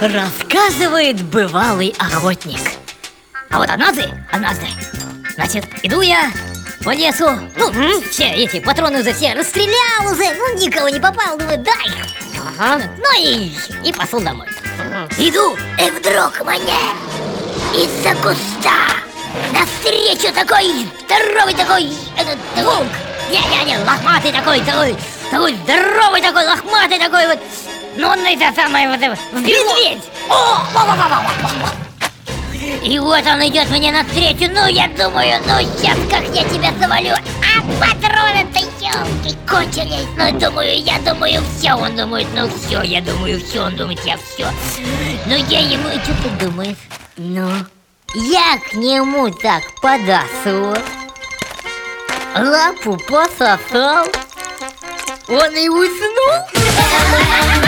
Рассказывает бывалый охотник. А вот однажды, однажды, значит, иду я по лесу, ну, все эти патроны уже все расстрелял уже, ну, никого не попал, думаю, дай. Ага. Ну и, и пошел домой. Иду, и вдруг мне из-за куста навстречу такой здоровый такой этот волк. Не-не-не, лохматый такой, такой, такой здоровый такой, лохматый такой вот. Ну, он это самое вот, это, медведь. И вот он идет мне навстречу, ну я думаю, ну сейчас как я тебя завалю. А патроны-то елки кончились. Ну думаю, я думаю, все Он думает, ну все, я думаю, все Он думает, я все Ну я ему, что ты думаешь? Ну, я к нему так подошел Лапу пососал. Он и уснул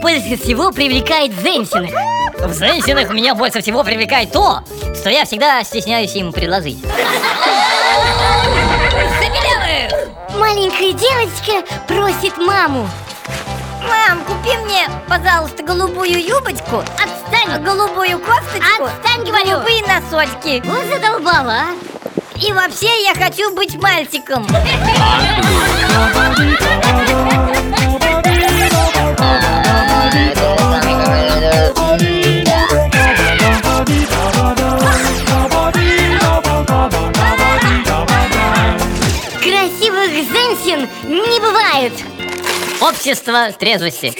больше всего привлекает в женщинах? В женщинах меня больше всего привлекает то, что я всегда стесняюсь им предложить. Маленькая девочка просит маму. Мам, купи мне, пожалуйста, голубую юбочку. Отстань, Голубую кофточку. Отстань, говорю. Голубые носочки. Вот задолбала, а И вообще я хочу быть мальчиком женщин не бывает Общество трезвости.